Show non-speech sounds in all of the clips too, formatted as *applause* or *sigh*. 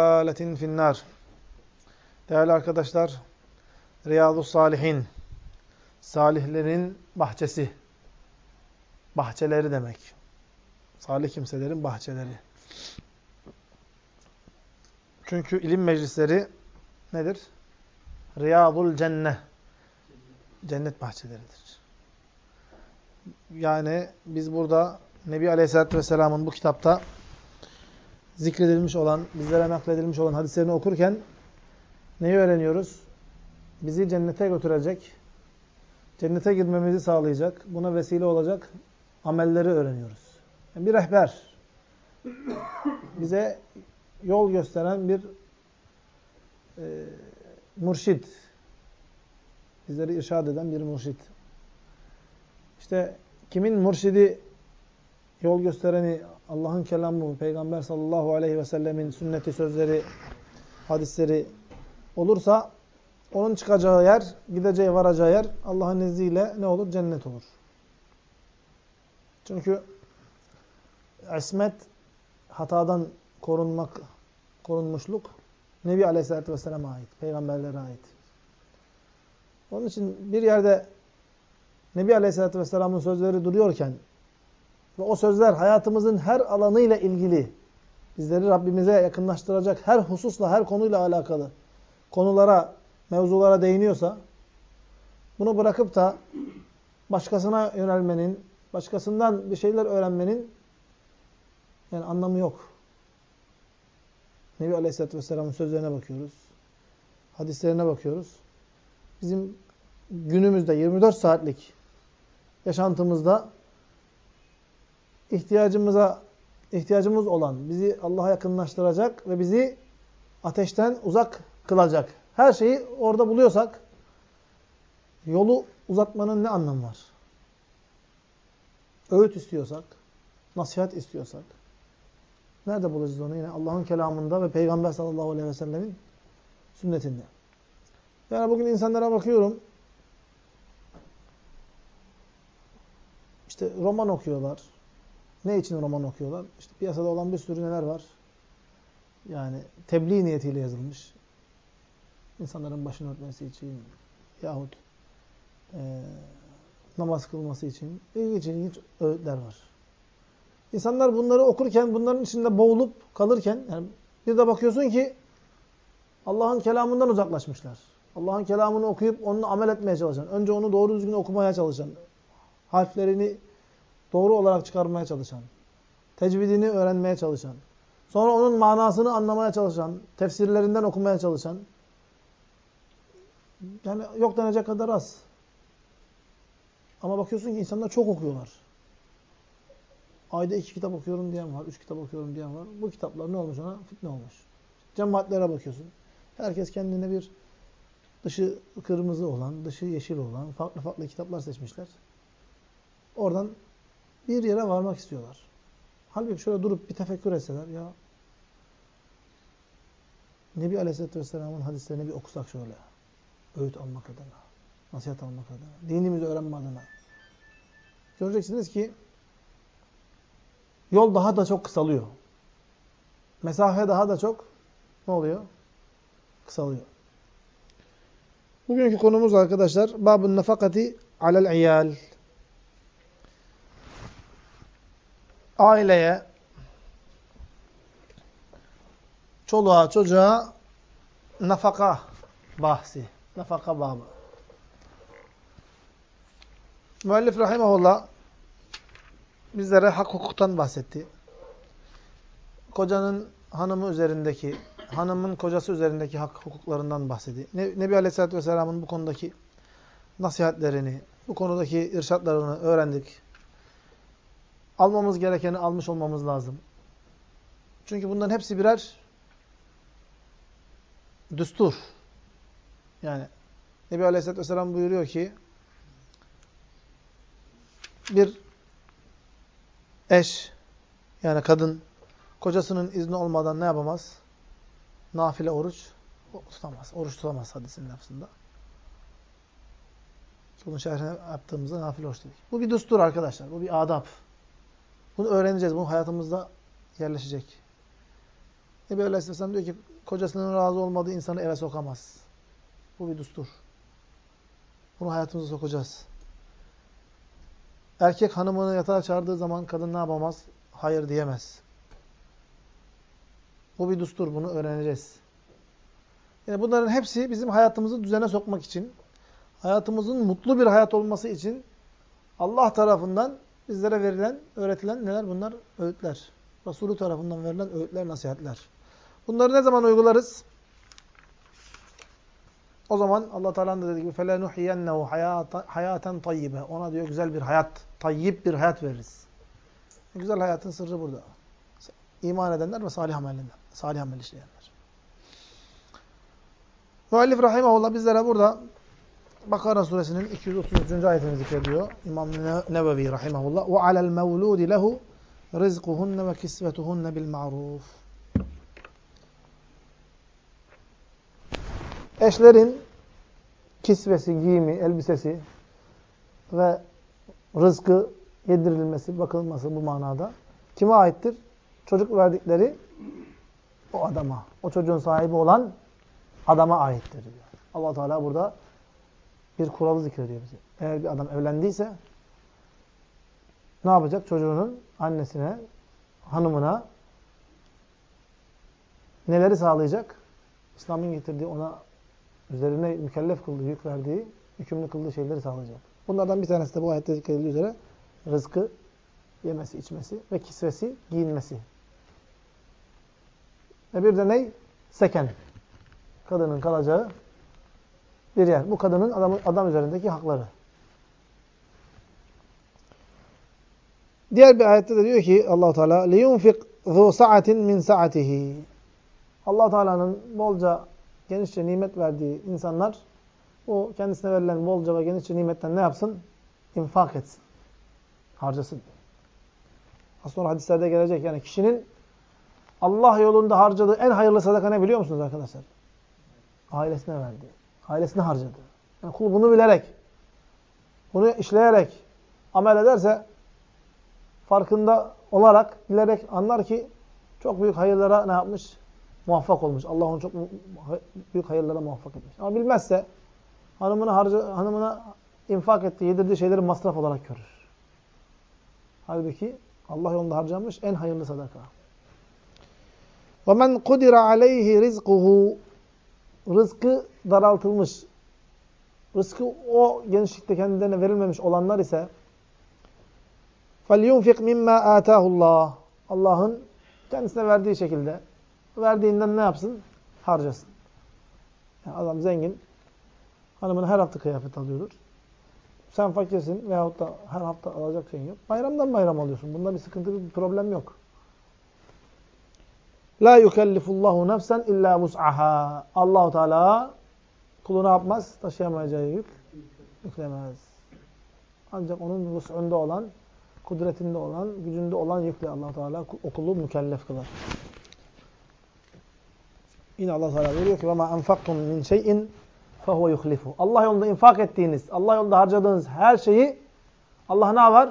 daklaletin finnar. Değerli arkadaşlar, Riyadu Salihin, salihlerin bahçesi, bahçeleri demek. Salih kimselerin bahçeleri. Çünkü ilim meclisleri nedir? Riyadul Cenne, cennet bahçeleridir. Yani biz burada Nebi Aleyhisselatü Vesselam'ın bu kitapta zikredilmiş olan, bizlere nakledilmiş olan hadislerini okurken neyi öğreniyoruz? Bizi cennete götürecek, cennete girmemizi sağlayacak, buna vesile olacak amelleri öğreniyoruz. Yani bir rehber, bize yol gösteren bir e, murşid, bizleri irşad eden bir murşid. İşte kimin murşidi, yol göstereni Allah'ın kelamı, Peygamber sallallahu aleyhi ve sellemin sünneti, sözleri, hadisleri olursa onun çıkacağı yer, gideceği, varacağı yer Allah'ın izniyle ne olur? Cennet olur. Çünkü ismet, hatadan korunmak, korunmuşluk Nebi Aleyhisselatü Vesselam'a ait, peygamberlere ait. Onun için bir yerde Nebi Aleyhisselatü Vesselam'ın sözleri duruyorken ve o sözler hayatımızın her alanıyla ilgili bizleri Rabbimize yakınlaştıracak her hususla, her konuyla alakalı konulara, mevzulara değiniyorsa bunu bırakıp da başkasına yönelmenin, başkasından bir şeyler öğrenmenin yani anlamı yok. Nebi Aleyhisselatü Vesselam'ın sözlerine bakıyoruz. Hadislerine bakıyoruz. Bizim günümüzde 24 saatlik yaşantımızda ihtiyacımıza ihtiyacımız olan, bizi Allah'a yakınlaştıracak ve bizi ateşten uzak kılacak. Her şeyi orada buluyorsak yolu uzatmanın ne anlamı var? Öğüt istiyorsak, nasihat istiyorsak nerede bulacağız onu? Yine Allah'ın kelamında ve Peygamber sallallahu aleyhi ve sellemin sünnetinde. Yani bugün insanlara bakıyorum işte roman okuyorlar. Ne için roman okuyorlar? İşte piyasada olan bir sürü neler var? Yani tebliğ niyetiyle yazılmış. İnsanların başını örtmesi için yahut e, namaz kılması için ilginç ilginç öğütler var. İnsanlar bunları okurken, bunların içinde boğulup kalırken yani bir de bakıyorsun ki Allah'ın kelamından uzaklaşmışlar. Allah'ın kelamını okuyup onunla amel etmeye çalışan, önce onu doğru düzgün okumaya çalışan, harflerini doğru olarak çıkarmaya çalışan, tecvidini öğrenmeye çalışan, sonra onun manasını anlamaya çalışan, tefsirlerinden okumaya çalışan, yani yok denecek kadar az. Ama bakıyorsun ki insanlar çok okuyorlar. Ayda iki kitap okuyorum diyen var, üç kitap okuyorum diyen var. Bu kitaplar ne olmuş ona? Fitne olmuş. Cemaatlere bakıyorsun. Herkes kendine bir dışı kırmızı olan, dışı yeşil olan farklı farklı kitaplar seçmişler. Oradan bir yere varmak istiyorlar. Halbuki şöyle durup bir tefekkür etseler ya Nebi Aleyhisselatü Vesselam'ın hadislerini bir okusak şöyle. Öğüt almak adına, nasihat almak adına, dinimizi öğrenme adına. Göreceksiniz ki yol daha da çok kısalıyor. Mesafe daha da çok ne oluyor? Kısalıyor. Bugünkü konumuz arkadaşlar babun nafakati alel iyal. Aileye çoluğa çocuğa nafaka bahsi. Nafaka babı. Müellif rahimahullah bizlere hak hukuktan bahsetti. Kocanın hanımı üzerindeki, hanımın kocası üzerindeki hak hukuklarından bahsetti. Nebi Aleyhisselatü Vesselam'ın bu konudaki nasihatlerini, bu konudaki irşatlarını öğrendik. Almamız gerekeni almış olmamız lazım. Çünkü bunların hepsi birer düstur. Yani Nebi Aleyhisselatü Vesselam buyuruyor ki bir eş yani kadın kocasının izni olmadan ne yapamaz? Nafile oruç tutamaz. Oruç tutamaz hadisin lafzında. Bunun şerhine yaptığımızda nafile oruç dedik. Bu bir düstur arkadaşlar. Bu bir adab. Bunu öğreneceğiz. Bu hayatımızda yerleşecek. Nebi Aleyhisselam diyor ki kocasının razı olmadığı insanı eve sokamaz. Bu bir dustur. Bunu hayatımıza sokacağız. Erkek hanımını yatağa çağırdığı zaman kadın ne yapamaz? Hayır diyemez. Bu bir dustur. Bunu öğreneceğiz. Yani bunların hepsi bizim hayatımızı düzene sokmak için, hayatımızın mutlu bir hayat olması için Allah tarafından bizlere verilen, öğretilen neler bunlar? Öğütler. Resulü tarafından verilen öğütler, nasihatler. Bunları ne zaman uygularız? O zaman Allah Teala'nın da dediği gibi فَلَنُحْيَنَّهُ hayaten tayyibe. Ona diyor güzel bir hayat, tayyip bir hayat veririz. Güzel hayatın sırrı burada. İman edenler ve salih ameller, salih amel işleyenler. Müellif rahimahullah bizlere burada Bakara suresinin 233. ayetini zikrediyor. İmam Nevevi rahimahullah. وَعَلَى الْمَوْلُودِ لَهُ رِزْقُهُنَّ وَكِسْوَتُهُنَّ بِالْمَعْرُوفِ Eşlerin kisvesi, giyimi, elbisesi ve rızkı yedirilmesi, bakılması bu manada kime aittir? Çocuk verdikleri o adama, o çocuğun sahibi olan adama aittir diyor. Allah Teala burada bir kuralı zikrediyor bize. Eğer bir adam evlendiyse ne yapacak? Çocuğunun annesine, hanımına neleri sağlayacak? İslam'ın getirdiği ona üzerine mükellef kıldığı, yük verdiği, hükümlü kıldığı şeyleri sağlayacak. Bunlardan bir tanesi de bu ayette zikredildiği üzere rızkı yemesi, içmesi ve kisvesi, giyinmesi. Ve bir de ney? Seken. Kadının kalacağı bir yer. Bu kadının adam, adam üzerindeki hakları. Diğer bir ayette de diyor ki Allah Teala liyunfik zu sa'atin min sa'atihi. Allah Teala'nın bolca genişçe nimet verdiği insanlar o kendisine verilen bolca ve genişçe nimetten ne yapsın? İnfak etsin. Harcasın. Az sonra hadislerde gelecek. Yani kişinin Allah yolunda harcadığı en hayırlı sadaka ne biliyor musunuz arkadaşlar? Ailesine verdi. Ailesine harcadı. Yani kul bunu bilerek, bunu işleyerek amel ederse farkında olarak, bilerek anlar ki çok büyük hayırlara ne yapmış? Muvaffak olmuş. Allah onu çok büyük hayırlara muvaffak etmiş. Ama bilmezse hanımına, harca, hanımına infak ettiği, yedirdiği şeyleri masraf olarak görür. Halbuki Allah yolunda harcamış en hayırlı sadaka. وَمَنْ قُدِرَ عَلَيْهِ رِزْقُهُ Rızkı daraltılmış. Rızkı o genişlikte kendilerine verilmemiş olanlar ise فَلْيُنْفِقْ مِمَّا آتَاهُ اللّٰهِ Allah'ın kendisine verdiği şekilde verdiğinden ne yapsın? Harcasın. Yani adam zengin. Hanımına her hafta kıyafet alıyordur. Sen fakirsin veyahut da her hafta alacak şeyin yok. Bayramdan bayram alıyorsun. Bunda bir sıkıntı, bir problem yok. La yukellifullahu nefsen illa vus'aha. Allahu Teala kulu ne yapmaz? Taşıyamayacağı yük yüklemez. Ancak onun vus'unda olan, kudretinde olan, gücünde olan yükle Allah Teala okulu mükellef kılar. Yine Allah Teala diyor ki: "Ve ma enfaktum min şey'in fehuve yuhlifu." Allah yolunda infak ettiğiniz, Allah yolunda harcadığınız her şeyi Allah ne yapar?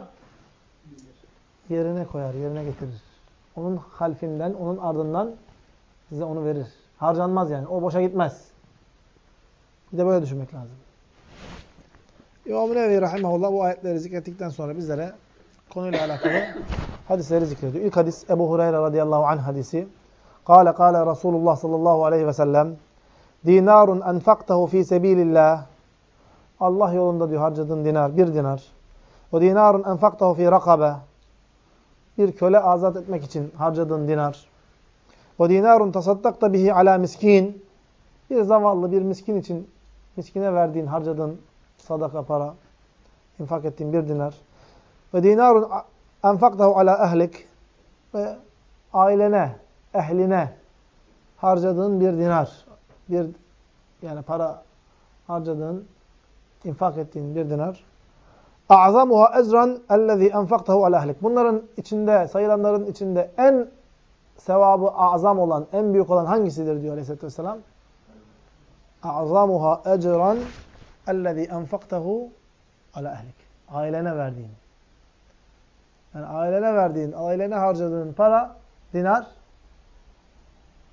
Yerine koyar, yerine getirir. Onun halfinden, onun ardından size onu verir. Harcanmaz yani. O boşa gitmez. Bir de böyle düşünmek lazım. İmam-ı Rahimahullah bu ayetleri zikrettikten sonra bizlere konuyla alakalı hadisleri zikrediyor. İlk hadis Ebu Hureyre radıyallahu anh hadisi. Kale kale Resulullah sallallahu aleyhi ve sellem Dinarun enfaktahu fi sebilillah Allah yolunda diyor harcadığın dinar, bir dinar. O dinarun enfaktahu fi rakabe bir köle azat etmek için harcadığın dinar. O dinarun tasaddakta bihi ala miskin. Bir zavallı bir miskin için miskine verdiğin, harcadığın sadaka para, infak ettiğin bir dinar. Ve dinarun enfaktahu ala ehlik. Ve ailene, ehline harcadığın bir dinar. Bir yani para harcadığın, infak ettiğin bir dinar. A'zamuha ecran ellezî enfaktahu ala ehlik. Bunların içinde, sayılanların içinde en sevabı azam olan, en büyük olan hangisidir diyor Aleyhisselatü Vesselam? A'zamuha ecran ellezî enfaktahu ala ehlik. Ailene verdiğin. Yani ailene verdiğin, ailene harcadığın para, dinar,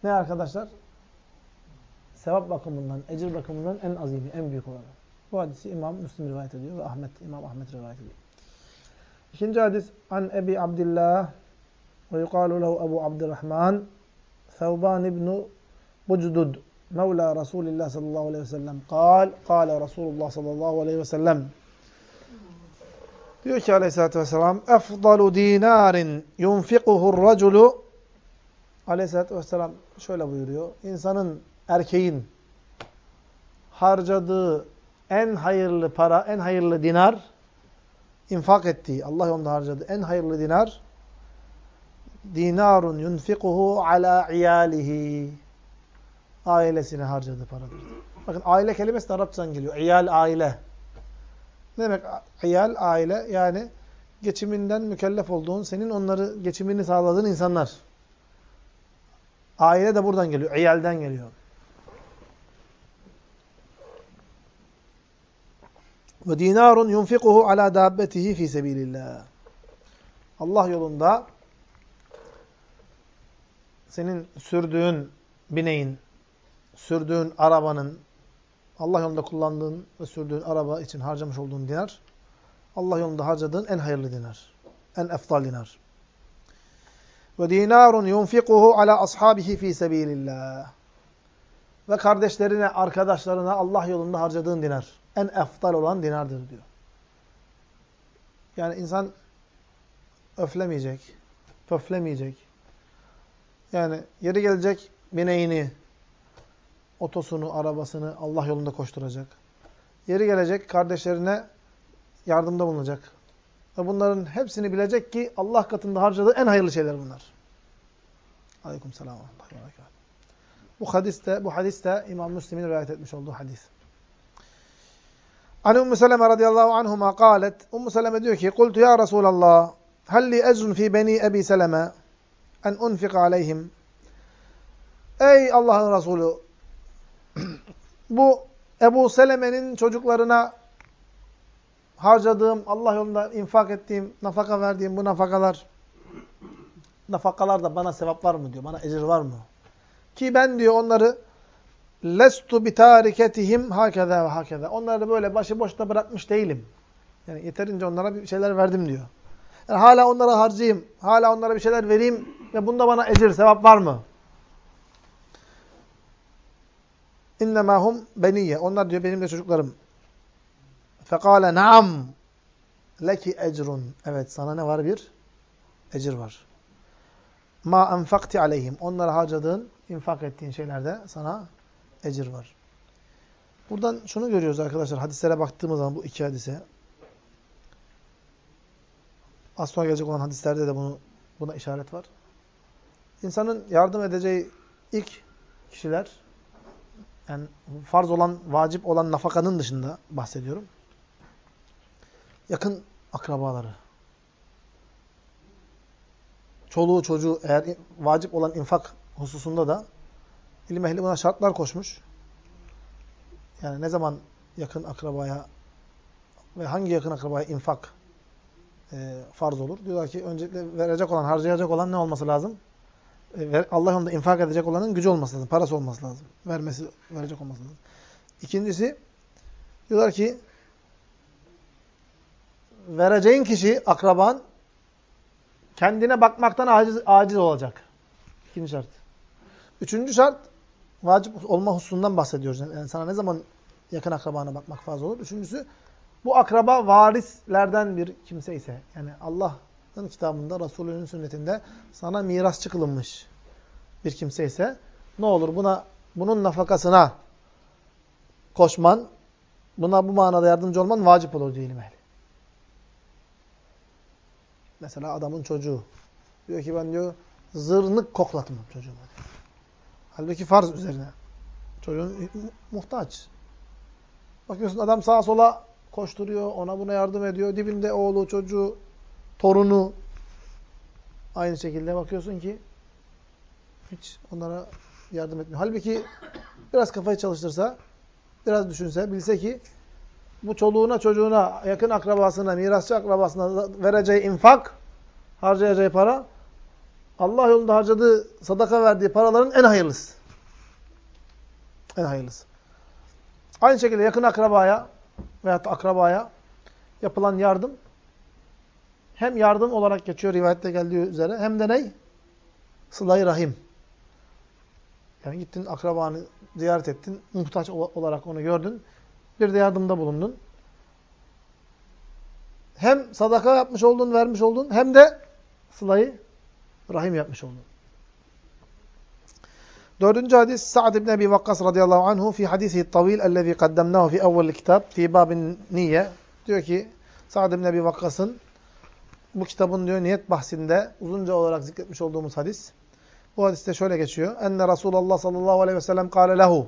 ne arkadaşlar? Sevap bakımından, ecir bakımından en azimi, en büyük olanı. Bu hadisi İmam Müslim rivayet ediyor ve Ahmet, İmam Ahmet rivayet ediyor. İkinci hadis an Ebi Abdillah ve yuqalu lehu Ebu Abdurrahman Thevban ibn Bucdud Mevla Resulillah sallallahu aleyhi ve sellem kal, kale Resulullah sallallahu aleyhi ve sellem diyor ki aleyhissalatü vesselam efdalu dinarin yunfikuhur raculu aleyhissalatü vesselam şöyle buyuruyor. İnsanın, erkeğin harcadığı en hayırlı para, en hayırlı dinar infak ettiği, Allah yolunda harcadığı en hayırlı dinar dinarun yunfikuhu ala iyalihi ailesine harcadığı paradır. Bakın aile kelimesi de Arapçadan geliyor. İyal aile. Ne demek iyal aile? Yani geçiminden mükellef olduğun, senin onları geçimini sağladığın insanlar. Aile de buradan geliyor. İyalden geliyor. Ve dinarun yunfikuhu ala dabbetihi fi sebilillah. Allah yolunda senin sürdüğün bineğin, sürdüğün arabanın, Allah yolunda kullandığın ve sürdüğün araba için harcamış olduğun dinar, Allah yolunda harcadığın en hayırlı dinar. En eftal dinar. Ve dinarun yunfikuhu ala ashabihi fi sebilillah. Ve kardeşlerine, arkadaşlarına Allah yolunda harcadığın dinar. En eftal olan dinardır diyor. Yani insan öflemeyecek, pöflemeyecek. Yani yeri gelecek bineğini, otosunu, arabasını Allah yolunda koşturacak. Yeri gelecek kardeşlerine yardımda bulunacak. Ve bunların hepsini bilecek ki Allah katında harcadığı en hayırlı şeyler bunlar. Aleyküm selam. Bu hadiste, bu hadiste İmam Müslim'in rivayet etmiş olduğu hadis. An Ümmü Seleme radıyallahu anhuma kâlet. Ümmü Seleme diyor ki, Kultu ya Resulallah, halli ecrun fi beni Ebi Seleme en unfika aleyhim. Ey Allah'ın Resulü, bu Ebu Seleme'nin çocuklarına harcadığım, Allah yolunda infak ettiğim, nafaka verdiğim bu nafakalar, nafakalar da bana sevap var mı diyor, bana ecir var mı? Ki ben diyor onları lestu bitariketihim hakeza ve hakeza. Onları böyle başıboş da bırakmış değilim. Yani yeterince onlara bir şeyler verdim diyor. Yani hala onlara harcayayım, hala onlara bir şeyler vereyim ve bunda bana ecir, sevap var mı? İnnemâ hum beniyye. Onlar diyor benim de çocuklarım. Fekale naam leki ecrun. Evet sana ne var bir? Ecir var. Ma enfakti aleyhim. Onlara harcadığın, infak ettiğin şeylerde sana ecir var. Buradan şunu görüyoruz arkadaşlar. Hadislere baktığımız zaman bu iki hadise. Az sonra gelecek olan hadislerde de bunu buna işaret var. İnsanın yardım edeceği ilk kişiler yani farz olan, vacip olan nafakanın dışında bahsediyorum. Yakın akrabaları. Çoluğu çocuğu eğer vacip olan infak hususunda da ilim ehli buna şartlar koşmuş. Yani ne zaman yakın akrabaya ve hangi yakın akrabaya infak e, farz olur? Diyorlar ki öncelikle verecek olan, harcayacak olan ne olması lazım? E, Allah yolunda infak edecek olanın gücü olması lazım, parası olması lazım. Vermesi, verecek olması lazım. İkincisi, diyorlar ki, vereceğin kişi, akraban, kendine bakmaktan aciz, aciz olacak. İkinci şart. Üçüncü şart, vacip olma hususundan bahsediyoruz. Yani sana ne zaman yakın akrabana bakmak fazla olur? Üçüncüsü, bu akraba varislerden bir kimse ise, yani Allah kitabında, Resulünün sünnetinde sana mirasçı kılınmış bir kimse ise ne olur buna bunun nafakasına koşman, buna bu manada yardımcı olman vacip olur diyelim ehli. Mesela adamın çocuğu diyor ki ben diyor zırnık koklatmam çocuğuma. Diyor. Halbuki farz üzerine. Çocuğun muhtaç. Bakıyorsun adam sağa sola koşturuyor, ona buna yardım ediyor. Dibinde oğlu, çocuğu, torunu aynı şekilde bakıyorsun ki hiç onlara yardım etmiyor. Halbuki biraz kafayı çalıştırsa, biraz düşünse, bilse ki bu çoluğuna, çocuğuna, yakın akrabasına, mirasçı akrabasına vereceği infak, harcayacağı para Allah yolunda harcadığı, sadaka verdiği paraların en hayırlısı. En hayırlısı. Aynı şekilde yakın akrabaya veyahut akrabaya yapılan yardım hem yardım olarak geçiyor rivayette geldiği üzere hem de ney? Sıla-i Rahim. Yani gittin akrabanı ziyaret ettin, muhtaç olarak onu gördün, bir de yardımda bulundun. Hem sadaka yapmış oldun, vermiş oldun, hem de sılayı rahim yapmış oldun. Dördüncü hadis Sa'd ibn Ebi Vakkas radıyallahu anhu fi hadisihi tavil ellezî kaddemnahu fi evvel kitap fi babin niye diyor ki Sa'd ibn Ebi Vakkas'ın bu kitabın diyor niyet bahsinde uzunca olarak zikretmiş olduğumuz hadis. Bu hadiste şöyle geçiyor. Enne Resulullah sallallahu aleyhi ve sellem kâle lehu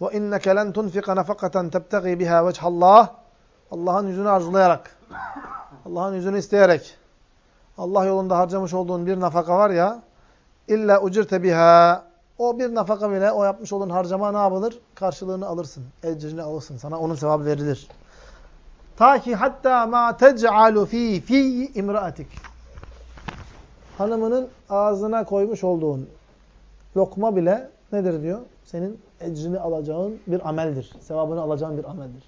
ve inneke len tunfika nafakaten tebtegi biha vechallah Allah'ın yüzünü arzulayarak Allah'ın yüzünü isteyerek Allah yolunda harcamış olduğun bir nafaka var ya illa ucirte biha o bir nafaka bile o yapmış olduğun harcama ne yapılır? Karşılığını alırsın. Ecrini alırsın. Sana onun sevabı verilir. Ta ki hatta ma tec'alu fi fi imraatik. Hanımının ağzına koymuş olduğun lokma bile nedir diyor? Senin ecrini alacağın bir ameldir. Sevabını alacağın bir ameldir.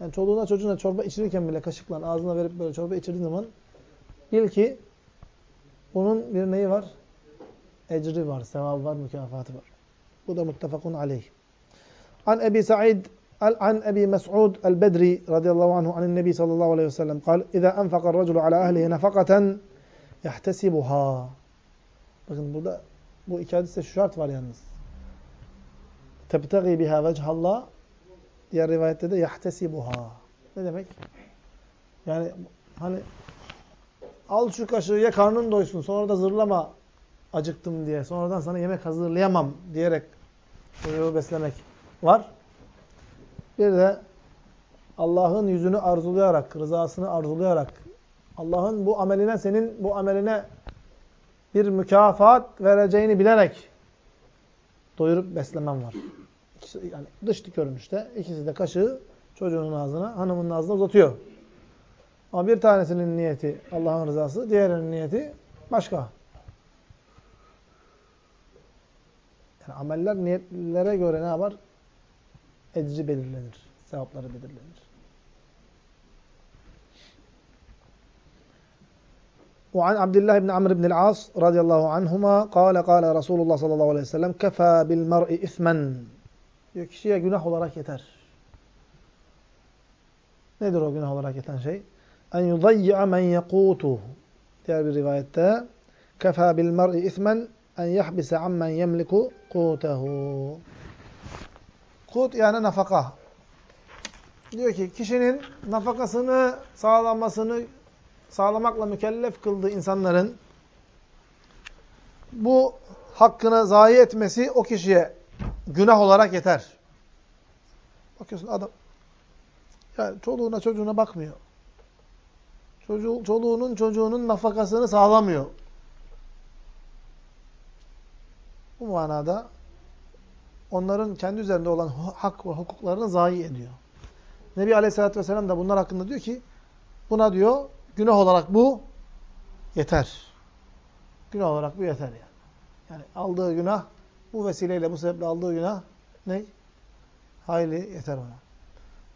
Yani çoluğuna çocuğuna çorba içirirken bile kaşıkla ağzına verip böyle çorba içirdiğin zaman bil ki bunun bir neyi var? Ecri var, sevabı var, mükafatı var. Bu da muttefakun aleyh. An Ebi Sa'id عن أبي مسعود البدري رضي الله عنه عن النبي صلى الله عليه وسلم قال إذا أنفق الرجل على أهله نفقة يحتسبها Bakın burada bu iki hadiste şu şart var yalnız. Tebtegi biha vechallah diğer rivayette de yahtesibuha. Ne demek? Yani hani al şu kaşığı ye karnın doysun sonra da zırlama acıktım diye. Sonradan sana yemek hazırlayamam diyerek çocuğu beslemek var. Bir de Allah'ın yüzünü arzulayarak, rızasını arzulayarak, Allah'ın bu ameline, senin bu ameline bir mükafat vereceğini bilerek doyurup beslemem var. İkisi, yani dış görünüşte ikisi de kaşığı çocuğunun ağzına, hanımın ağzına uzatıyor. Ama bir tanesinin niyeti Allah'ın rızası, diğerinin niyeti başka. Yani ameller niyetlere göre ne yapar? ecri belirlenir. Sevapları belirlenir. وعن عبد الله بن عمرو بن العاص رضي الله عنهما قال قال رسول الله صلى الله عليه وسلم كفى بالمرء إثما diyor kişiye günah olarak yeter. Nedir o günah olarak yeten şey? En yudayya men yekutuhu. Diğer bir rivayette kefa bil mer'i ismen en yahbise ammen yemliku kutehu. Kut yani nafaka. Diyor ki kişinin nafakasını sağlamasını sağlamakla mükellef kıldığı insanların bu hakkını zayi etmesi o kişiye günah olarak yeter. Bakıyorsun adam yani çoluğuna çocuğuna bakmıyor. Çocuğu, çoluğunun çocuğunun nafakasını sağlamıyor. Bu manada onların kendi üzerinde olan hak ve hukuklarını zayi ediyor. Nebi Aleyhisselatü Vesselam da bunlar hakkında diyor ki buna diyor günah olarak bu yeter. Günah olarak bu yeter yani. Yani aldığı günah bu vesileyle bu sebeple aldığı günah ne? Hayli yeter ona.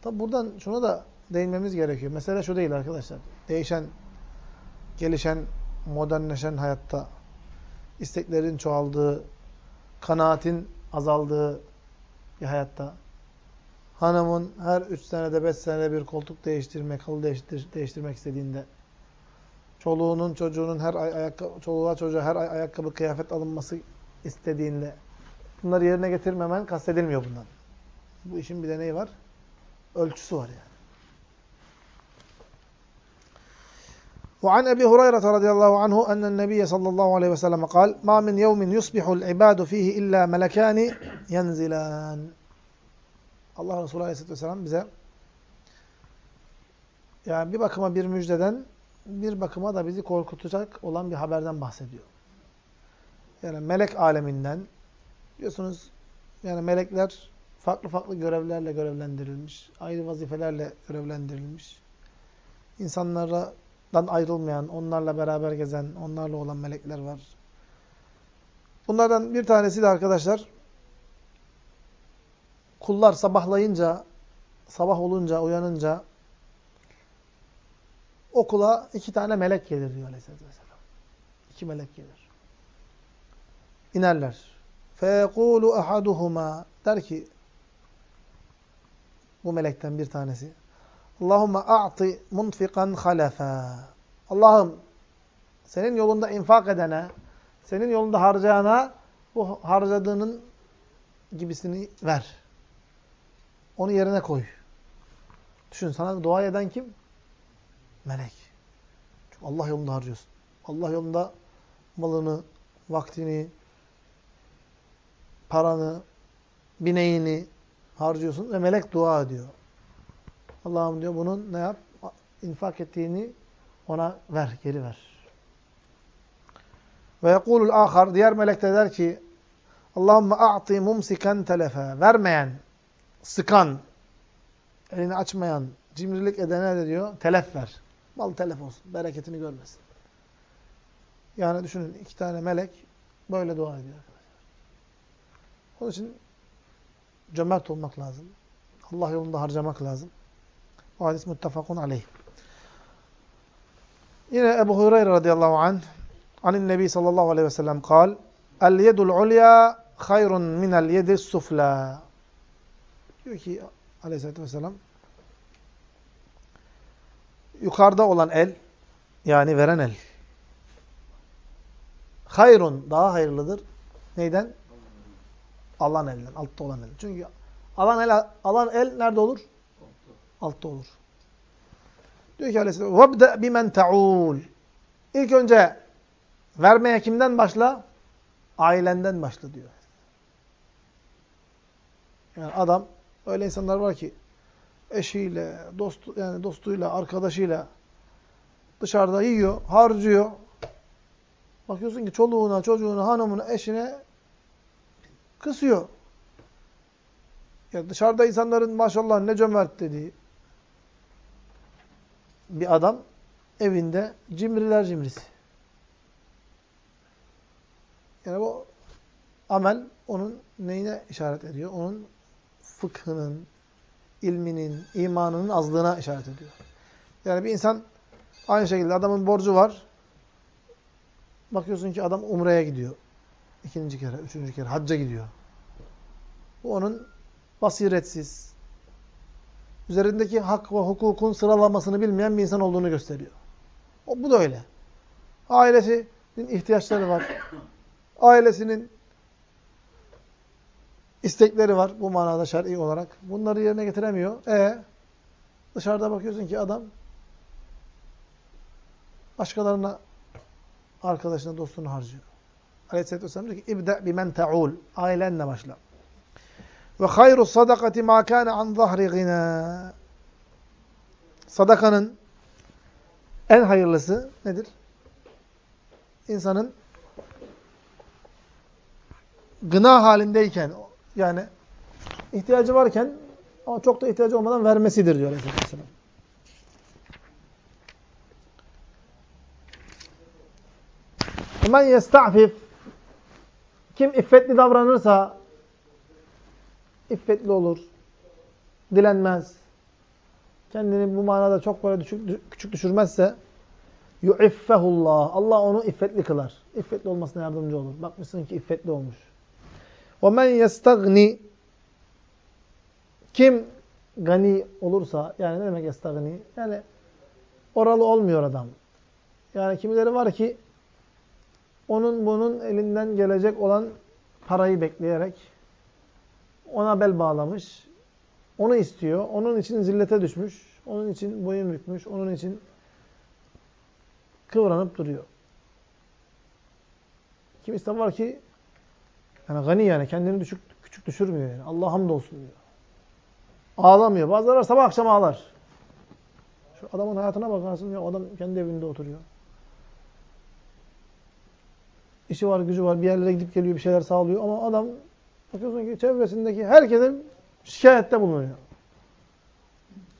Tabi buradan şuna da değinmemiz gerekiyor. Mesele şu değil arkadaşlar. Değişen, gelişen, modernleşen hayatta isteklerin çoğaldığı, kanaatin azaldığı bir hayatta hanımın her üç senede beş senede bir koltuk değiştirmek, halı değiştir, değiştirmek istediğinde çoluğunun çocuğunun her ay ayakkabı, çoluğa çocuğa her ay ayakkabı kıyafet alınması istediğinde bunları yerine getirmemen kastedilmiyor bundan. Bu işin bir de neyi var? Ölçüsü var yani. وعن أبي هريرة رضي الله عنه أن النبي صلى الله عليه وسلم قال ما من يوم يصبح العباد فيه إلا ملكان ينزلان Allah Resulü Aleyhisselatü Vesselam bize yani bir bakıma bir müjdeden bir bakıma da bizi korkutacak olan bir haberden bahsediyor. Yani melek aleminden biliyorsunuz yani melekler farklı farklı görevlerle görevlendirilmiş, ayrı vazifelerle görevlendirilmiş. İnsanlara Allah'tan ayrılmayan, onlarla beraber gezen, onlarla olan melekler var. Bunlardan bir tanesi de arkadaşlar, kullar sabahlayınca, sabah olunca, uyanınca, okula iki tane melek gelir diyor Aleyhisselatü Vesselam. İki melek gelir. İnerler. فَيَقُولُ اَحَدُهُمَا Der ki, bu melekten bir tanesi, Allahümme a'ti munfikan halefa. Allah'ım senin yolunda infak edene, senin yolunda harcayana bu harcadığının gibisini ver. Onu yerine koy. Düşün sana dua eden kim? Melek. Çünkü Allah yolunda harcıyorsun. Allah yolunda malını, vaktini, paranı, bineğini harcıyorsun ve melek dua ediyor. Allah'ım diyor bunun ne yap? İnfak ettiğini ona ver, geri ver. Ve yekulul ahar, diğer melek de der ki Allahümme a'ti mumsiken telefe. Vermeyen, sıkan, elini açmayan, cimrilik edene de diyor, telef ver. Mal telef olsun, bereketini görmesin. Yani düşünün iki tane melek böyle dua ediyor. Onun için cömert olmak lazım. Allah yolunda harcamak lazım. Bu hadis muttefakun aleyh. Yine Ebu Hureyre radıyallahu anh anin Nebi sallallahu aleyhi ve sellem kal El yedul ulya hayrun minel yedis sufla. Diyor ki aleyhissalatü vesselam yukarıda olan el yani veren el hayrun daha hayırlıdır. Neyden? Alan elden, altta olan el. Çünkü alan el, alan el nerede olur? Altta olur. Diyor ki aleyhisselam وَبْدَأْ بِمَنْ تَعُولُ İlk önce vermeye kimden başla? Ailenden başla diyor. Yani adam öyle insanlar var ki eşiyle, dostu yani dostuyla, arkadaşıyla dışarıda yiyor, harcıyor. Bakıyorsun ki çoluğuna, çocuğuna, hanımına, eşine kısıyor. Ya dışarıda insanların maşallah ne cömert dediği bir adam evinde cimriler cimrisi. Yani bu amel onun neyine işaret ediyor? Onun fıkhının, ilminin, imanının azlığına işaret ediyor. Yani bir insan aynı şekilde adamın borcu var. Bakıyorsun ki adam umreye gidiyor. İkinci kere, üçüncü kere hacca gidiyor. Bu onun basiretsiz, üzerindeki hak ve hukukun sıralamasını bilmeyen bir insan olduğunu gösteriyor. O, bu da öyle. Ailesinin ihtiyaçları var. Ailesinin istekleri var bu manada şer'i olarak. Bunları yerine getiremiyor. E dışarıda bakıyorsun ki adam başkalarına arkadaşına, dostunu harcıyor. Aleyhisselatü Vesselam diyor ki İbde bimen te'ul. Ailenle başla. Ve hayru sadakati ma kana an zahri gina. Sadakanın en hayırlısı nedir? İnsanın gına halindeyken yani ihtiyacı varken ama çok da ihtiyacı olmadan vermesidir diyor Aleyhisselatü Vesselam. Men yesta'fif kim iffetli davranırsa iffetli olur. Dilenmez. Kendini bu manada çok böyle düşük, küçük düşürmezse yu'iffehullah. Allah onu iffetli kılar. İffetli olmasına yardımcı olur. Bakmışsın ki iffetli olmuş. وَمَنْ يَسْتَغْنِ Kim gani olursa, yani ne demek yestagni? Yani oralı olmuyor adam. Yani kimileri var ki onun bunun elinden gelecek olan parayı bekleyerek ona bel bağlamış, onu istiyor, onun için zillete düşmüş, onun için boyun bükmüş, onun için kıvranıp duruyor. Kimisi de var ki yani gani yani kendini düşük, küçük düşürmüyor yani. Allah hamdolsun diyor. Ağlamıyor. Bazıları var, sabah akşam ağlar. Şu adamın hayatına bakarsın ya adam kendi evinde oturuyor. İşi var, gücü var, bir yerlere gidip geliyor, bir şeyler sağlıyor ama adam bakıyorsun ki çevresindeki herkese şikayette bulunuyor.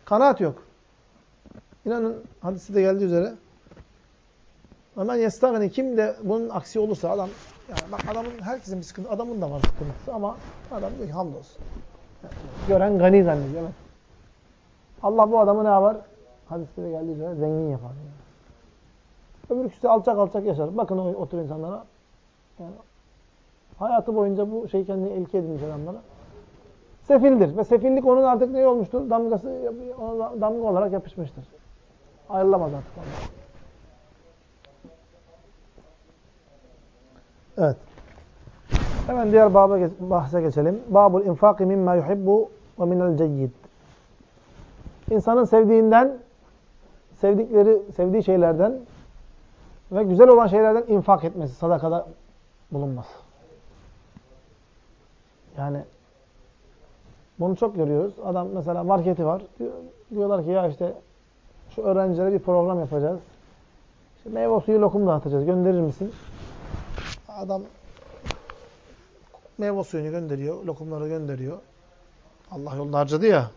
Kanaat yok. İnanın hadisi de geldiği üzere Ve men yestagni kim de bunun aksi olursa adam yani bak adamın herkesin bir sıkıntı, adamın da var sıkıntısı ama adam diyor ki hamdolsun. Yani gören gani zannediyor. Evet. Allah bu adamı ne yapar? Hadiste de geldiği üzere zengin yapar. Yani. Öbür alçak alçak yaşar. Bakın o, o tür insanlara. Yani hayatı boyunca bu şey kendini ilke edinmiş adamlara. Sefildir. Ve sefillik onun artık ne olmuştur? Damgası, damga olarak yapışmıştır. Ayrılamaz artık ondan. Evet. Hemen diğer baba bahse geçelim. Babul infaki mimma yuhibbu ve minel ceyyid. İnsanın sevdiğinden, sevdikleri, sevdiği şeylerden ve güzel olan şeylerden infak etmesi, sadakada bulunması. Yani bunu çok görüyoruz. Adam mesela marketi var. Diyorlar ki ya işte şu öğrencilere bir program yapacağız. İşte meyve suyu lokum dağıtacağız. Gönderir misin? Adam meyve suyunu gönderiyor, lokumları gönderiyor. Allah yolunda harcadı ya.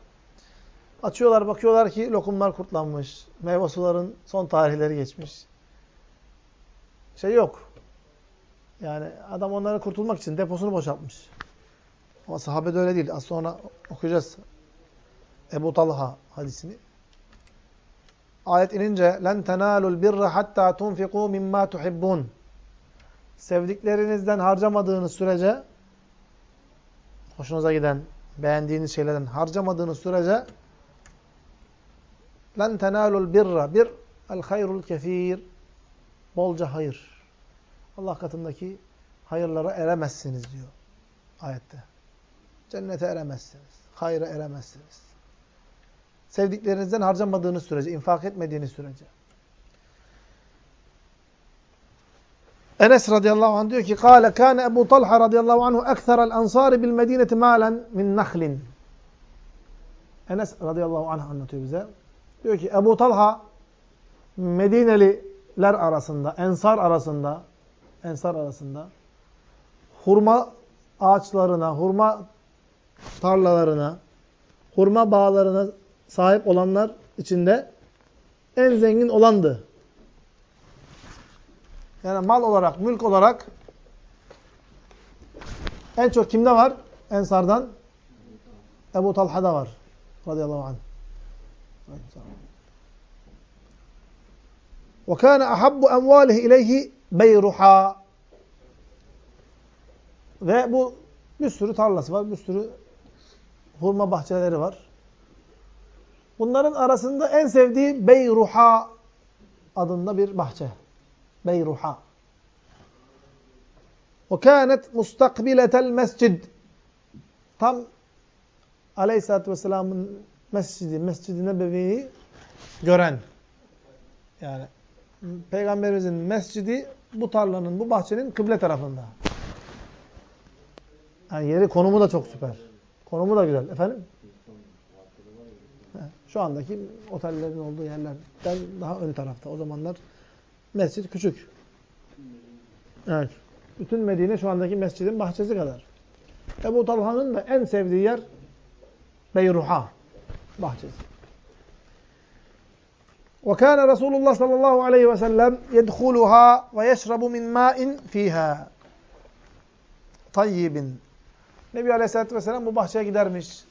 Açıyorlar, bakıyorlar ki lokumlar kurtlanmış. Meyve suların son tarihleri geçmiş. Şey yok. Yani adam onları kurtulmak için deposunu boşaltmış. Ama sahabe de öyle değil. Az sonra okuyacağız. Ebu Talha hadisini. Ayet inince len tenalul birra hatta tunfiku mimma tuhibbun. Sevdiklerinizden harcamadığınız sürece hoşunuza giden, beğendiğiniz şeylerden harcamadığınız sürece len tenalul birra bir el hayrul kefir bolca hayır. Allah katındaki hayırlara eremezsiniz diyor ayette. Cennete eremezsiniz. Hayra eremezsiniz. Sevdiklerinizden harcamadığınız sürece, infak etmediğiniz sürece. Enes radıyallahu anh diyor ki Kale kâne Ebu Talha radıyallahu anhu ekserel ansari bil medineti malen min nahlin. Enes radıyallahu anh anlatıyor bize. Diyor ki Ebu Talha Medineliler arasında, ensar arasında ensar arasında hurma ağaçlarına, hurma tarlalarına, hurma bağlarına sahip olanlar içinde en zengin olandı. Yani mal olarak, mülk olarak en çok kimde var? Ensardan Ebu Talha'da var. Radıyallahu anh. وَكَانَ أَحَبُّ أَمْوَالِهِ اِلَيْهِ بَيْرُحَا Ve bu bir sürü tarlası var, bir sürü hurma bahçeleri var. Bunların arasında en sevdiği Beyruha adında bir bahçe. Beyruha. وَكَانَتْ مُسْتَقْبِلَةَ الْمَسْجِدِ Tam Aleyhisselatü Vesselam'ın mescidi, Mescid-i Nebevi'yi gören. Yani Peygamberimizin mescidi bu tarlanın, bu bahçenin kıble tarafında. Yani yeri, konumu da çok süper. Konumu da güzel. Efendim? Şu andaki otellerin olduğu yerlerden daha ön tarafta. O zamanlar mescid küçük. Evet. Bütün Medine şu andaki mescidin bahçesi kadar. Ebu Talha'nın da en sevdiği yer Beyruha bahçesi. وكان رسول الله صلى الله عليه وسلم يدخلها ويشرب من ماء فيها طيب Nebi Aleyhisselatü Vesselam bu bahçeye gidermiş.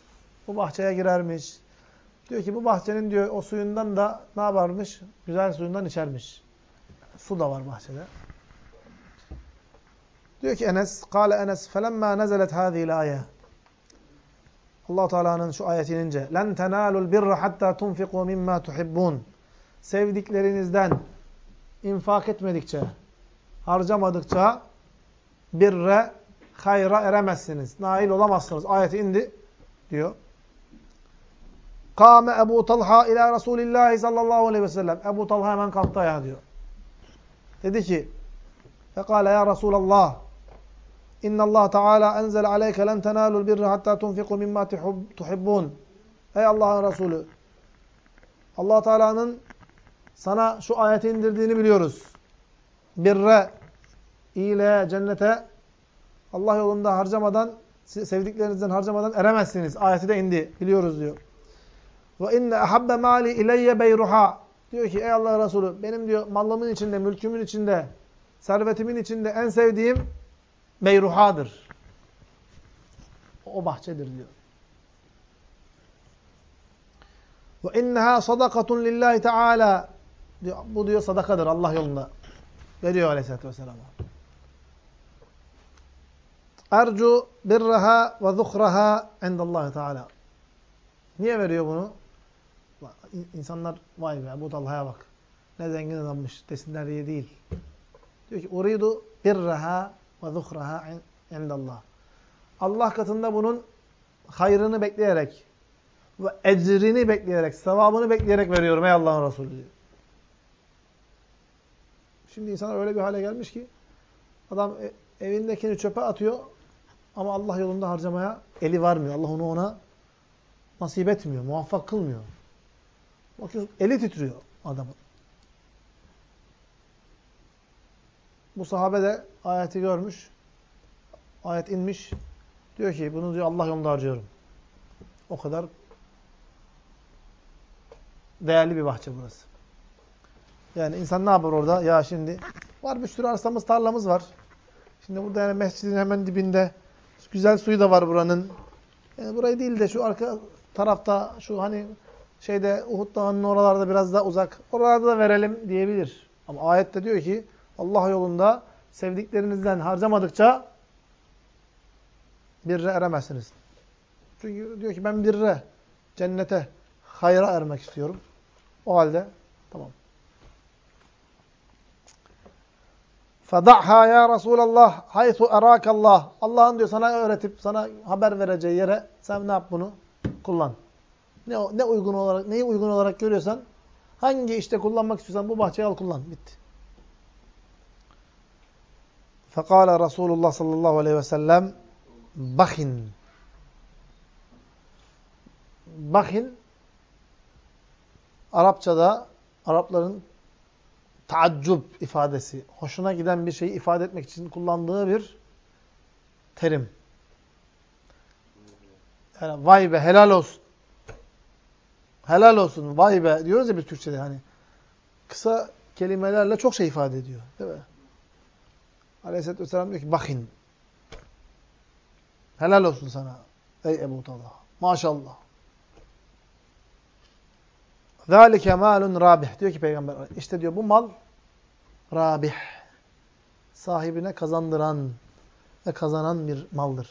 Bu bahçeye girermiş. Diyor ki bu bahçenin diyor o suyundan da ne yaparmış? Güzel suyundan içermiş. Su da var bahçede. Diyor ki Enes, "Kale Enes, felemma nezelet hadihi ayet." Allah Teala'nın şu ayeti inince, "Len tenalul birra hatta tunfiqu mimma tuhibbun." Sevdiklerinizden infak etmedikçe, harcamadıkça birre hayra eremezsiniz. Nail olamazsınız. Ayeti indi diyor. Kâme Ebu Talha ila Resulillahi sallallahu aleyhi ve sellem. Ebu Talha hemen kalktı ayağa diyor. Dedi ki, Fekale ya Resulallah, İnna Allah Teala enzel aleyke len tenalul birra hatta tunfiku mimma tuhibbun. Ey Allah'ın Resulü, Allah Teala'nın sana şu ayeti indirdiğini biliyoruz. Birre, iyiliğe, cennete Allah yolunda harcamadan, sevdiklerinizden harcamadan eremezsiniz. Ayeti de indi. Biliyoruz diyor. Ve inne ahabbe mali ileyye beyruha. Diyor ki ey Allah Resulü benim diyor malımın içinde, mülkümün içinde, servetimin içinde en sevdiğim meyruhadır. O bahçedir diyor. Ve inneha sadakatun lillahi teala. Bu diyor sadakadır Allah yolunda. Veriyor aleyhissalatü vesselam. Ercu birraha ve zuhraha indallahi teala. Niye veriyor bunu? İnsanlar vay be bu Talha'ya bak. Ne zengin adammış desinler diye değil. Diyor ki uridu birraha ve zuhraha indallah. Allah katında bunun hayrını bekleyerek ve ecrini bekleyerek, sevabını bekleyerek veriyorum ey Allah'ın Resulü diyor. Şimdi insanlar öyle bir hale gelmiş ki adam e, evindekini çöpe atıyor ama Allah yolunda harcamaya eli varmıyor. Allah onu ona nasip etmiyor, muvaffak kılmıyor. Bakıyorsun eli titriyor adamın. Bu sahabe de ayeti görmüş. Ayet inmiş. Diyor ki bunu diyor Allah yolunda harcıyorum. O kadar değerli bir bahçe burası. Yani insan ne yapar orada? Ya şimdi var bir sürü arsamız, tarlamız var. Şimdi burada yani mescidin hemen dibinde güzel suyu da var buranın. Yani burayı değil de şu arka tarafta şu hani şeyde Uhud Dağı'nın oralarda biraz daha uzak. Oralarda da verelim diyebilir. Ama ayette diyor ki Allah yolunda sevdiklerinizden harcamadıkça birre eremezsiniz. Çünkü diyor ki ben birre, cennete, hayra ermek istiyorum. O halde tamam. Fadahha ya Resulallah haythu erakallah. Allah'ın diyor sana öğretip sana haber vereceği yere sen ne yap bunu? Kullan. Ne, ne uygun olarak, neyi uygun olarak görüyorsan hangi işte kullanmak istiyorsan bu bahçeyi al kullan. Bitti. Fekala Resulullah sallallahu aleyhi ve sellem bahin. Bahin Arapçada Arapların taaccub ifadesi, hoşuna giden bir şeyi ifade etmek için kullandığı bir terim. Yani vay be helal olsun. Helal olsun vay be diyoruz ya biz Türkçe'de hani. Kısa kelimelerle çok şey ifade ediyor. Değil mi? Aleyhisselatü Vesselam diyor ki bakın. Helal olsun sana. Ey Ebu Talha. Maşallah. ذَٰلِكَ malun rabih. Diyor ki peygamber. İşte diyor bu mal rabih. Sahibine kazandıran ve kazanan bir maldır.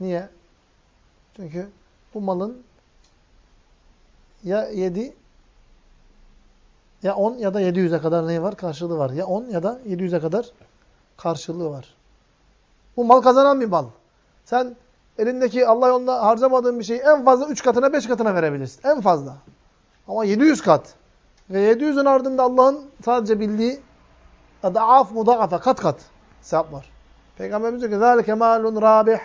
Niye? Çünkü bu malın ya 7 ya 10 ya da 700'e kadar neyi var? Karşılığı var. Ya 10 ya da 700'e kadar karşılığı var. Bu mal kazanan bir mal. Sen elindeki Allah yolunda harcamadığın bir şeyi en fazla 3 katına 5 katına verebilirsin. En fazla. Ama 700 kat. Ve 700'ün ardında Allah'ın sadece bildiği adaaf mudaafa kat kat sevap var. Peygamberimiz diyor ki zâlike mâlun râbih.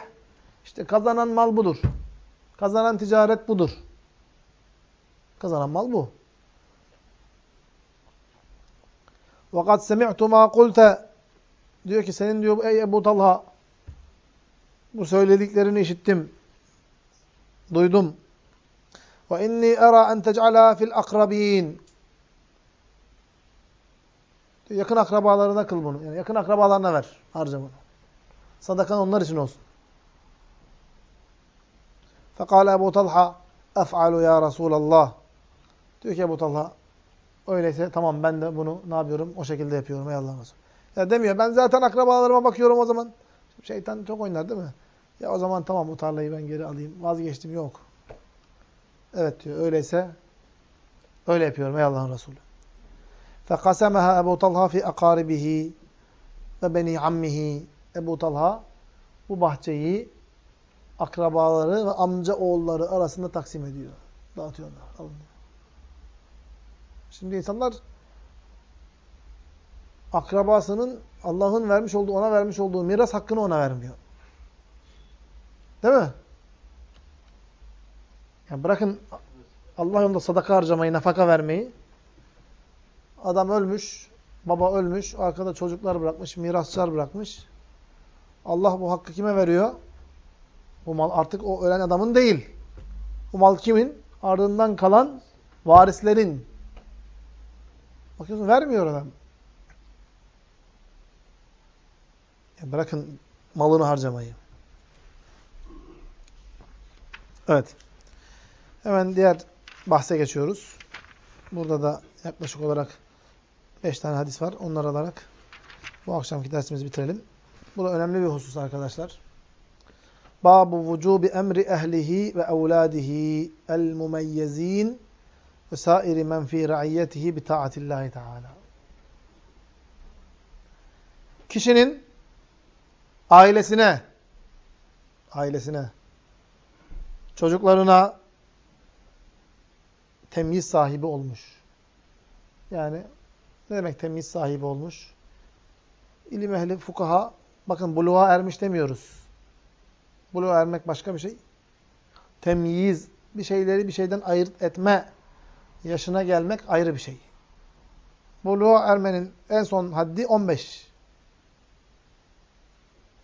İşte kazanan mal budur. Kazanan ticaret budur. Kazanan mal bu. وَقَدْ سَمِعْتُ مَا قُلْتَ Diyor ki senin diyor ey Ebu Talha bu söylediklerini işittim. Duydum. Ve inni era en tec'ala fil akrabin. Yakın akrabalarına kıl bunu. Yani yakın akrabalarına ver. Harca bunu. Sadakan onlar için olsun. Fekale Ebu Talha ef'alu ya Resulallah. Diyor ki Ebu Talha öyleyse tamam ben de bunu ne yapıyorum? O şekilde yapıyorum ey Allah'ın Resulü. Ya demiyor ben zaten akrabalarıma bakıyorum o zaman. Şeytan çok oynar değil mi? Ya o zaman tamam bu tarlayı ben geri alayım. Vazgeçtim yok. Evet diyor. Öyleyse öyle yapıyorum ey Allah'ın Resulü. فَقَسَمَهَا Ebu Talha fi akaribihi ve beni ammihi. Ebu Talha bu bahçeyi akrabaları ve amca oğulları arasında taksim ediyor. Dağıtıyorlar. Alın. Şimdi insanlar akrabasının Allah'ın vermiş olduğu, ona vermiş olduğu miras hakkını ona vermiyor. Değil mi? Yani bırakın Allah yolunda sadaka harcamayı, nafaka vermeyi. Adam ölmüş, baba ölmüş, arkada çocuklar bırakmış, mirasçılar bırakmış. Allah bu hakkı kime veriyor? Bu mal artık o ölen adamın değil. Bu mal kimin? Ardından kalan varislerin. Bakıyorsun vermiyor adam. Ya bırakın malını harcamayı. Evet. Hemen diğer bahse geçiyoruz. Burada da yaklaşık olarak beş tane hadis var. Onları alarak bu akşamki dersimizi bitirelim. Bu da önemli bir husus arkadaşlar. Babu vücubi emri ehlihi ve evladihi el mumeyyezin ve sairi men fi ra'iyyetihi bi taatillahi teala. Kişinin ailesine ailesine çocuklarına temyiz sahibi olmuş. Yani ne demek temyiz sahibi olmuş? İlim ehli, fukaha, bakın buluğa ermiş demiyoruz. Buluğa ermek başka bir şey. Temyiz, bir şeyleri bir şeyden ayırt etme yaşına gelmek ayrı bir şey. Buluğa ermenin en son haddi 15.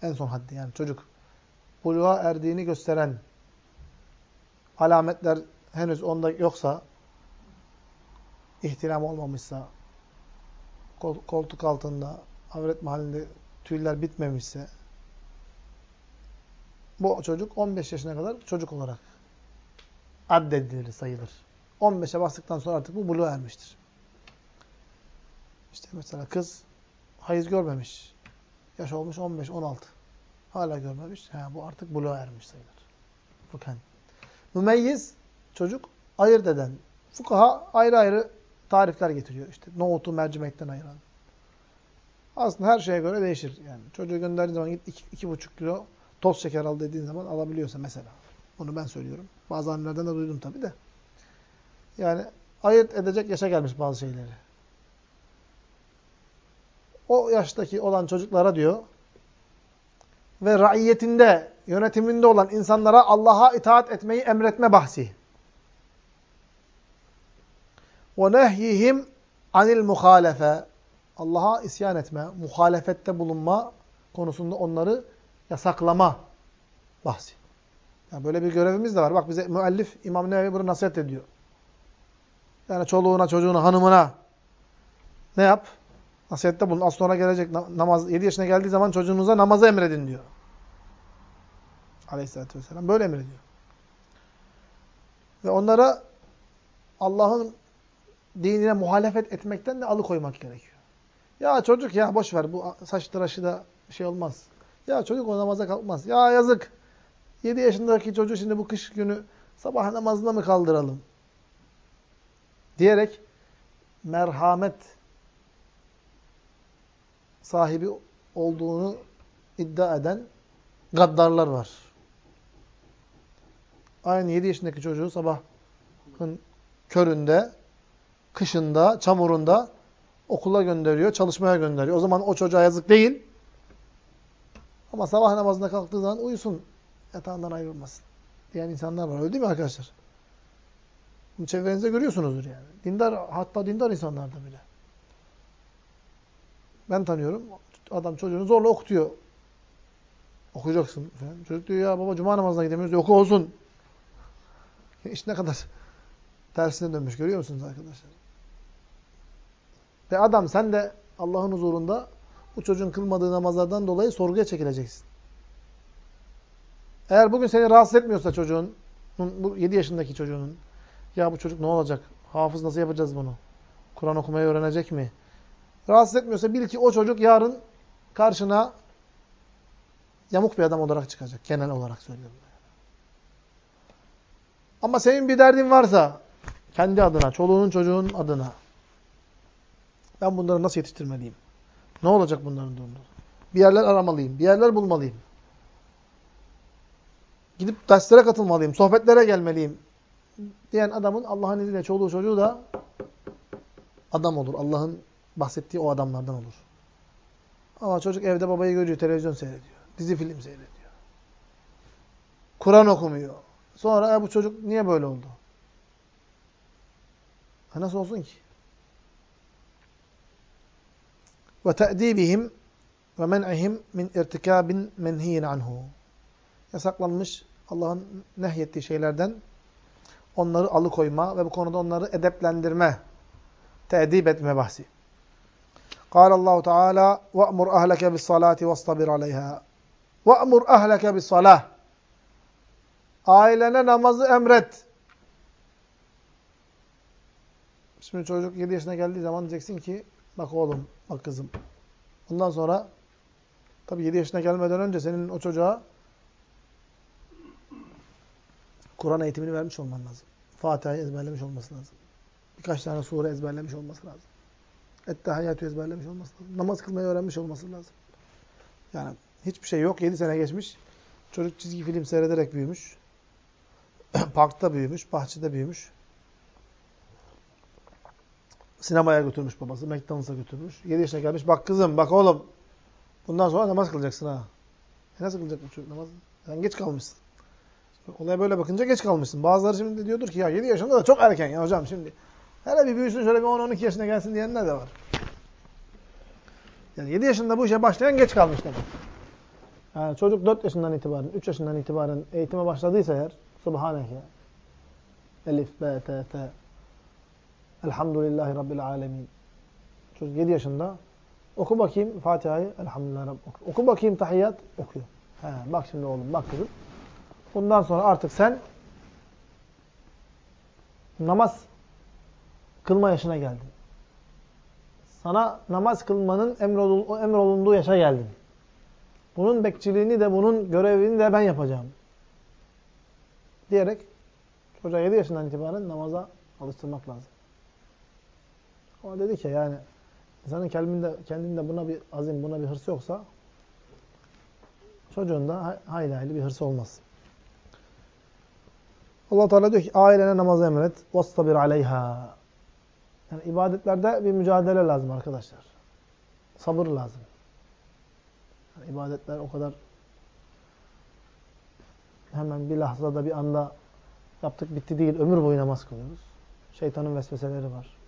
En son haddi yani çocuk. Buluğa erdiğini gösteren alametler henüz onda yoksa, ihtiram olmamışsa, koltuk altında, avret mahallinde tüyler bitmemişse, bu çocuk 15 yaşına kadar çocuk olarak addedilir, sayılır. 15'e bastıktan sonra artık bu buluğa ermiştir. İşte mesela kız hayız görmemiş. Yaş olmuş 15-16. Hala görmemiş. Ha, bu artık buluğa ermiş sayılır. Fuken. Mümeyyiz çocuk ayırt eden. Fukaha ayrı ayrı tarifler getiriyor. İşte nohutu mercimekten ayıran. Aslında her şeye göre değişir. Yani çocuğu gönderdiğin zaman git iki, iki buçuk kilo toz şeker al dediğin zaman alabiliyorsa mesela. Bunu ben söylüyorum. Bazı annelerden de duydum tabii de. Yani ayırt edecek yaşa gelmiş bazı şeyleri. O yaştaki olan çocuklara diyor ve raiyetinde, yönetiminde olan insanlara Allah'a itaat etmeyi emretme bahsi. Ve nehyihim anil muhalefe. Allah'a isyan etme, muhalefette bulunma konusunda onları yasaklama bahsi. Yani böyle bir görevimiz de var. Bak bize müellif İmam Nevevi bunu nasihat ediyor. Yani çoluğuna, çocuğuna, hanımına ne yap? Nasihatte bulun. Az sonra gelecek namaz 7 yaşına geldiği zaman çocuğunuza namazı emredin diyor. Aleyhisselatü vesselam böyle emrediyor. Ve onlara Allah'ın dinine muhalefet etmekten de alıkoymak gerekiyor. Ya çocuk ya boş ver bu saç tıraşı da şey olmaz. Ya çocuk o namaza kalkmaz. Ya yazık. 7 yaşındaki çocuğu şimdi bu kış günü sabah namazına mı kaldıralım? Diyerek merhamet sahibi olduğunu iddia eden gaddarlar var. Aynı 7 yaşındaki çocuğu sabahın köründe, kışında, çamurunda okula gönderiyor, çalışmaya gönderiyor. O zaman o çocuğa yazık değil. Ama sabah namazında kalktığı zaman uyusun, yatağından ayrılmasın diyen insanlar var. Öyle değil mi arkadaşlar? Bunu çevrenizde görüyorsunuzdur yani. Dindar, hatta dindar insanlarda bile. Ben tanıyorum. Adam çocuğunu zorla okutuyor. Okuyacaksın. Falan. Çocuk diyor ya baba cuma namazına gidemiyoruz. Oku olsun. *laughs* İş ne kadar tersine dönmüş görüyor musunuz arkadaşlar? Ve adam sen de Allah'ın huzurunda bu çocuğun kılmadığı namazlardan dolayı sorguya çekileceksin. Eğer bugün seni rahatsız etmiyorsa çocuğun, bu 7 yaşındaki çocuğunun, ya bu çocuk ne olacak? Hafız nasıl yapacağız bunu? Kur'an okumayı öğrenecek mi? Rahatsız etmiyorsa bil ki o çocuk yarın karşına yamuk bir adam olarak çıkacak. Genel olarak söylüyorum. Ama senin bir derdin varsa kendi adına, çoluğunun çocuğun adına ben bunları nasıl yetiştirmeliyim? Ne olacak bunların durumu? Bir yerler aramalıyım, bir yerler bulmalıyım. Gidip derslere katılmalıyım, sohbetlere gelmeliyim diyen adamın Allah'ın izniyle çoluğu çocuğu da adam olur. Allah'ın bahsettiği o adamlardan olur. Ama çocuk evde babayı görüyor, televizyon seyrediyor. Dizi film seyrediyor. Kur'an okumuyor. Sonra e, bu çocuk niye böyle oldu? Ha, nasıl olsun ki? Ve te'dibihim ve men'ihim min irtikabin menhiyin anhu. Yasaklanmış Allah'ın nehyettiği şeylerden onları alıkoyma ve bu konuda onları edeplendirme Teedip etme bahsi. قال الله تعالى وأمر أهلك بالصلاة واصطبر عليها وأمر أهلك بالصلاة Ailene namazı emret. Şimdi çocuk 7 yaşına geldiği zaman diyeceksin ki bak oğlum, bak kızım. Ondan sonra tabi 7 yaşına gelmeden önce senin o çocuğa Kur'an eğitimini vermiş olman lazım. Fatiha'yı ezberlemiş olması lazım. Birkaç tane sure ezberlemiş olması lazım. Ettehayyatü ezberlemiş olması lazım. Namaz kılmayı öğrenmiş olması lazım. Yani hiçbir şey yok. 7 sene geçmiş. Çocuk çizgi film seyrederek büyümüş. *clears throat* Parkta büyümüş, bahçede büyümüş. Sinemaya götürmüş babası, McDonald's'a götürmüş. 7 yaşına gelmiş. Bak kızım, bak oğlum. Bundan sonra namaz kılacaksın ha. E nasıl kılacak bu çocuk namaz? Sen geç kalmışsın. Olaya böyle bakınca geç kalmışsın. Bazıları şimdi diyordur ki ya 7 yaşında da çok erken ya hocam şimdi. Hele bir büyüsün şöyle bir 10-12 yaşına gelsin diyenler de var. Yani 7 yaşında bu işe başlayan geç kalmış demek. Yani çocuk 4 yaşından itibaren, 3 yaşından itibaren eğitime başladıysa eğer Subhaneke Elif, B, T, T Elhamdülillahi Rabbil Alemin Çocuk 7 yaşında oku bakayım Fatiha'yı Elhamdülillah Rabbil oku. oku bakayım tahiyyat okuyor. He, bak şimdi oğlum bak kızım. Bundan sonra artık sen namaz kılma yaşına geldin. Sana namaz kılmanın emrolunduğu yaşa geldin. Bunun bekçiliğini de, bunun görevini de ben yapacağım. Diyerek çocuğa 7 yaşından itibaren namaza alıştırmak lazım. Ama dedi ki yani insanın kendinde, kendinde buna bir azim, buna bir hırs yoksa çocuğun da hayli hayli bir hırsı olmaz. Allah Teala diyor ki ailene namazı emret. Vastabir aleyha. Yani ibadetlerde bir mücadele lazım arkadaşlar. Sabır lazım. Yani ibadetler o kadar hemen bir lahzada bir anda yaptık bitti değil. Ömür boyu namaz kılıyoruz. Şeytanın vesveseleri var.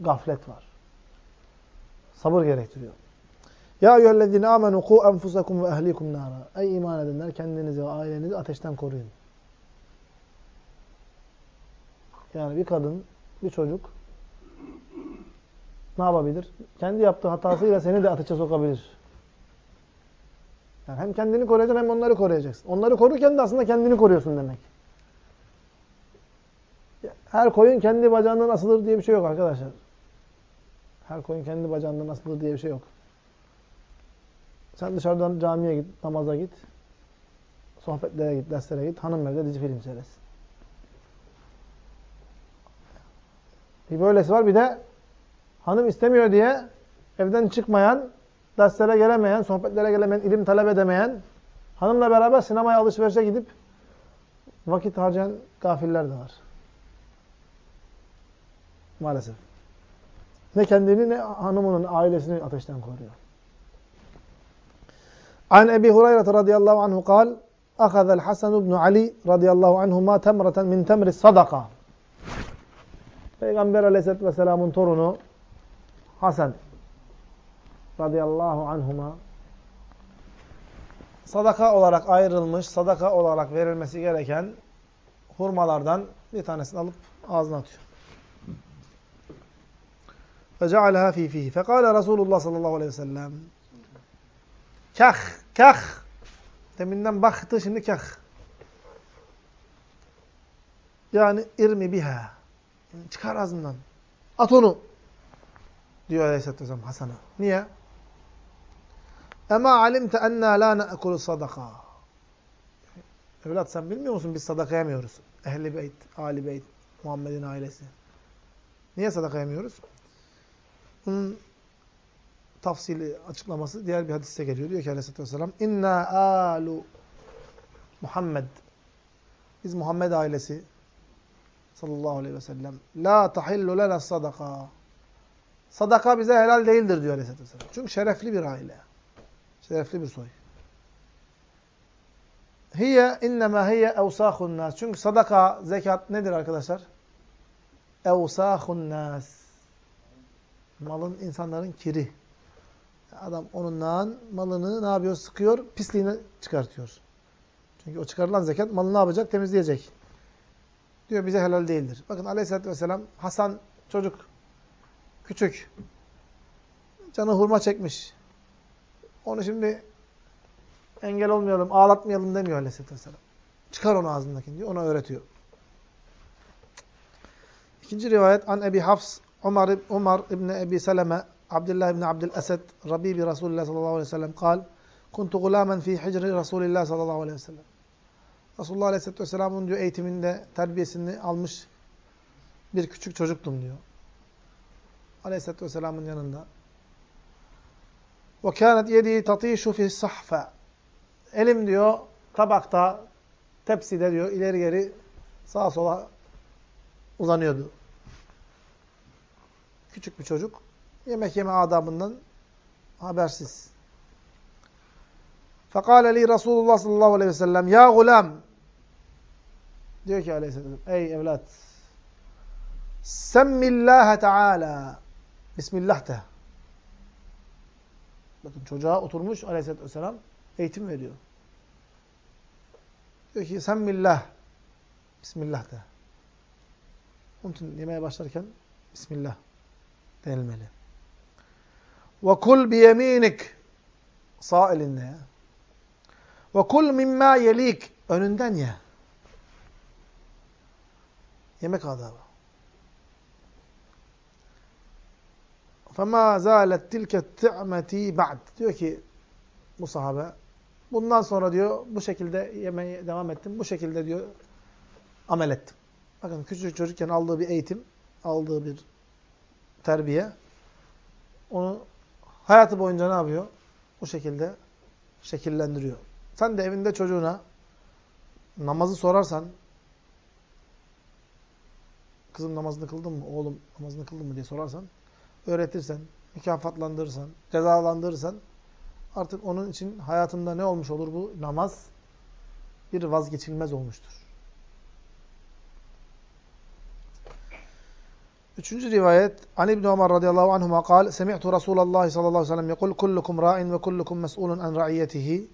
Gaflet var. Sabır gerektiriyor. Ya eyyühellezine amenu ku enfusakum ve ehlikum nara. Ey iman edenler kendinizi ve ailenizi ateşten koruyun. Yani bir kadın, bir çocuk ne yapabilir? Kendi yaptığı hatasıyla seni de ateşe sokabilir. Yani hem kendini koruyacaksın hem onları koruyacaksın. Onları korurken de aslında kendini koruyorsun demek. Her koyun kendi bacağından asılır diye bir şey yok arkadaşlar. Her koyun kendi bacağından asılır diye bir şey yok. Sen dışarıdan camiye git, namaza git. Sohbetlere git, derslere git. Hanım evde dizi film seyretsin. Bir böylesi var. Bir de hanım istemiyor diye evden çıkmayan, derslere gelemeyen, sohbetlere gelemeyen, ilim talep edemeyen, hanımla beraber sinemaya alışverişe gidip vakit harcayan gafiller de var. Maalesef. Ne kendini ne hanımının ailesini ateşten koruyor. An Ebi Hureyre radıyallahu anhu kal Akhadel Hasan ibn Ali radıyallahu anhuma temreten min temri sadaka. Peygamber aleyhisselatü vesselamın torunu Hasan radıyallahu anhuma sadaka olarak ayrılmış, sadaka olarak verilmesi gereken hurmalardan bir tanesini alıp ağzına atıyor. فَجَعَلَهَا ف۪ي ف۪يهِ فَقَالَ Resulullah sallallahu aleyhi ve sellem Kah, kah. Deminden baktı, şimdi kah. Yani irmi biha. çıkar ağzından. At onu. Diyor Aleyhisselatü Vesselam Hasan'a. Niye? Ema alimte enna la ne'kulu sadaka. Evlat sen bilmiyor musun biz sadaka yemiyoruz. Ehli beyt, Ali beyt, Muhammed'in ailesi. Niye sadaka yemiyoruz? Bunun tafsili açıklaması diğer bir hadiste geliyor. Diyor ki aleyhissalatü vesselam İnna alu Muhammed Biz Muhammed ailesi sallallahu aleyhi ve sellem La tahillu lena sadaka Sadaka bize helal değildir diyor aleyhissalatü vesselam. Çünkü şerefli bir aile. Şerefli bir soy. Hiye innema hiye evsâhun nas. Çünkü sadaka, zekat nedir arkadaşlar? Evsâhun nas. Malın, insanların kiri. Adam onunla malını ne yapıyor? Sıkıyor, pisliğini çıkartıyor. Çünkü o çıkarılan zekat malı ne yapacak? Temizleyecek. Diyor bize helal değildir. Bakın aleyhissalatü vesselam Hasan çocuk Küçük. Canı hurma çekmiş. Onu şimdi engel olmayalım, ağlatmayalım demiyor Aleyhisselatü Vesselam. Çıkar onu ağzındakini diyor. Ona öğretiyor. İkinci rivayet an Ebi Hafs Umar, Umar İbni Ebi Seleme, Abdullah İbni Abdül Esed, Rabibi Resulullah sallallahu aleyhi ve sellem kal, Kuntu gulamen fi hicri Resulillah sallallahu aleyhi ve sellem. Resulullah aleyhisselatü vesselamın diyor eğitiminde, terbiyesini almış bir küçük çocuktum diyor. Aleyhisselatü vesselamın yanında. Ve kânet yedi tatîşu fi sahfe. Elim diyor tabakta, tepside diyor ileri geri sağa sola uzanıyordu. Küçük bir çocuk. Yemek yeme adabından habersiz. Fekale li Resulullah sallallahu aleyhi ve sellem Ya gulam Diyor ki aleyhisselam Ey evlat Semmillâhe Teala Bismillah de. Bakın çocuğa oturmuş aleyhisselatü vesselam eğitim veriyor. Diyor ki Semmillah Bismillah de. Onun için yemeğe başlarken Bismillah denilmeli. Ve kul biyeminik sağ elinde ya. Ve kul mimma yelik önünden ye. Yemek adabı. فَمَا زَالَتْ تِلْكَ التِّعْمَةِ بَعْدِ Diyor ki bu sahabe bundan sonra diyor bu şekilde yemeye devam ettim. Bu şekilde diyor amel ettim. Bakın küçük çocukken aldığı bir eğitim, aldığı bir terbiye onu hayatı boyunca ne yapıyor? Bu şekilde şekillendiriyor. Sen de evinde çocuğuna namazı sorarsan kızım namazını kıldın mı, oğlum namazını kıldın mı diye sorarsan öğretirsen, mükafatlandırırsan, cezalandırırsan artık onun için hayatında ne olmuş olur bu? Namaz bir vazgeçilmez olmuştur. Üçüncü rivayet Ali İbn Ömer radıyallahu anhuma قال Semi'tu Resulullah sallallahu aleyhi ve sellem yekul kullukum ra'in ve kullukum mes'ulun an ra'iyetihi.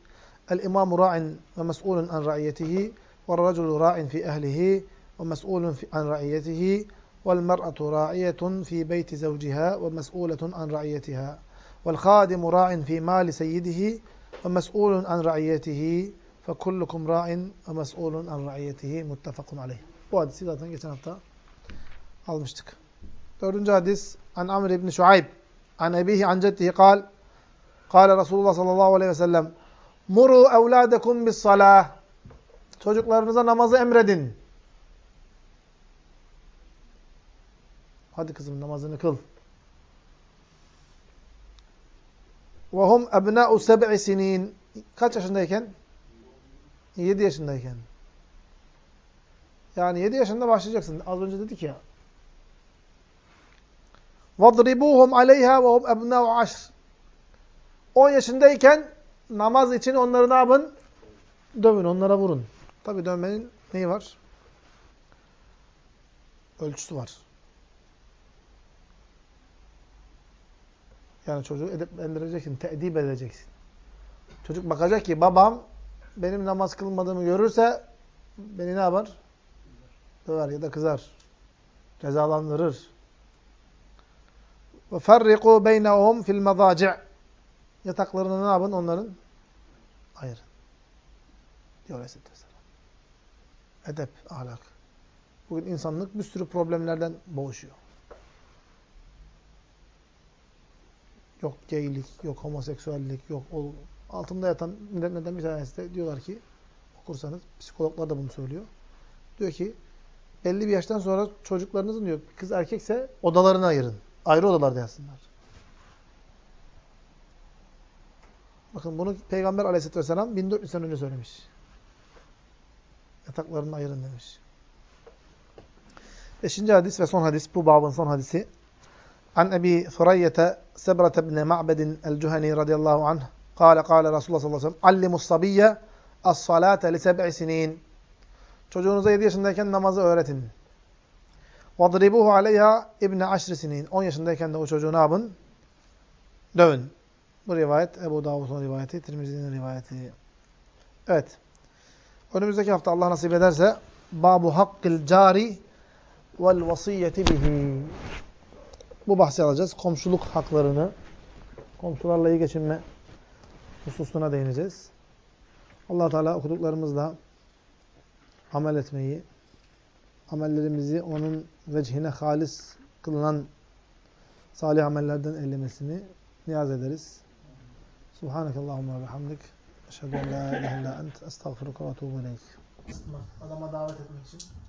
El imamu ra'in ve mes'ulun an ra'iyetihi ve raculu ra'in fi ehlihi ve mes'ulun an ra'iyetihi vel mer'atu ra'iyetun fi beyti zevciha ve mes'uletun an ra'iyetiha. Vel khadimu ra'in fi mali seyyidihi ve mes'ulun an ra'iyetihi. فَكُلُّكُمْ رَاِنْ وَمَسْئُولٌ اَنْ رَعِيَتِهِ مُتَّفَقٌ عَلَيْهِ Bu hadisi zaten geçen hafta almıştık. Dördüncü hadis. An Amr ibn Şuayb. An ebihi an ceddihi kal. Kale Resulullah sallallahu aleyhi ve sellem. Muru evladekum bis salah. Çocuklarınıza namazı emredin. Hadi kızım namazını kıl. Ve hum ebna'u seb'i sinin. Kaç yaşındayken? 7 yaşındayken. Yani 7 yaşında başlayacaksın. Az önce dedik ya. وَضْرِبُوهُمْ عَلَيْهَا وَهُمْ اَبْنَاءُ عَشْرٍ 10 yaşındayken namaz için onları ne yapın? Dövün, onlara vurun. Tabi dövmenin neyi var? Ölçüsü var. Yani çocuğu edeplendireceksin, teedip edeceksin. Çocuk bakacak ki babam benim namaz kılmadığımı görürse beni ne yapar? Döver ya da kızar. Cezalandırır. Ve ferriku beynehum fil mezaci' Yataklarını ne yapın onların? Ayırın. Diyor Aleyhisselatü Vesselam. Edep, ahlak. Bugün insanlık bir sürü problemlerden boğuşuyor. Yok geylik, yok homoseksüellik, yok o altında yatan neden bir tanesi de diyorlar ki okursanız psikologlar da bunu söylüyor. Diyor ki belli bir yaştan sonra çocuklarınızın diyor kız erkekse odalarını ayırın. Ayrı odalarda yatsınlar. Bakın bunu Peygamber aleyhisselatü vesselam 1400 sene önce söylemiş. Yataklarını ayırın demiş. Beşinci hadis ve son hadis. Bu babın son hadisi. An Ebi Furayyete Sebrete bin Ma'bedin el-Cuhani radıyallahu anh. Kale kale Resulullah sallallahu aleyhi ve sellem. Allimus sabiyye as-salate li seb'i sinin. Çocuğunuza 7 yaşındayken namazı öğretin. وَضْرِبُوهُ عَلَيْهَا اِبْنَ عَشْرِ sinin. 10 yaşındayken de o çocuğu ne yapın? Dövün. Bu rivayet Ebu Davud'un rivayeti, Tirmizi'nin rivayeti. Evet. Önümüzdeki hafta Allah nasip ederse Babu hakkil cari vel vasiyeti bihi. bu bahsi alacağız. Komşuluk haklarını, komşularla iyi geçinme hususuna değineceğiz. allah Teala okuduklarımızla amel etmeyi, amellerimizi onun vechine halis kılınan salih amellerden eylemesini niyaz ederiz. Subhanakallahumma ve hamdik. Eşhedü en la ilahe illa ent. Estağfiruka ve etûbü. Adama davet etmek için.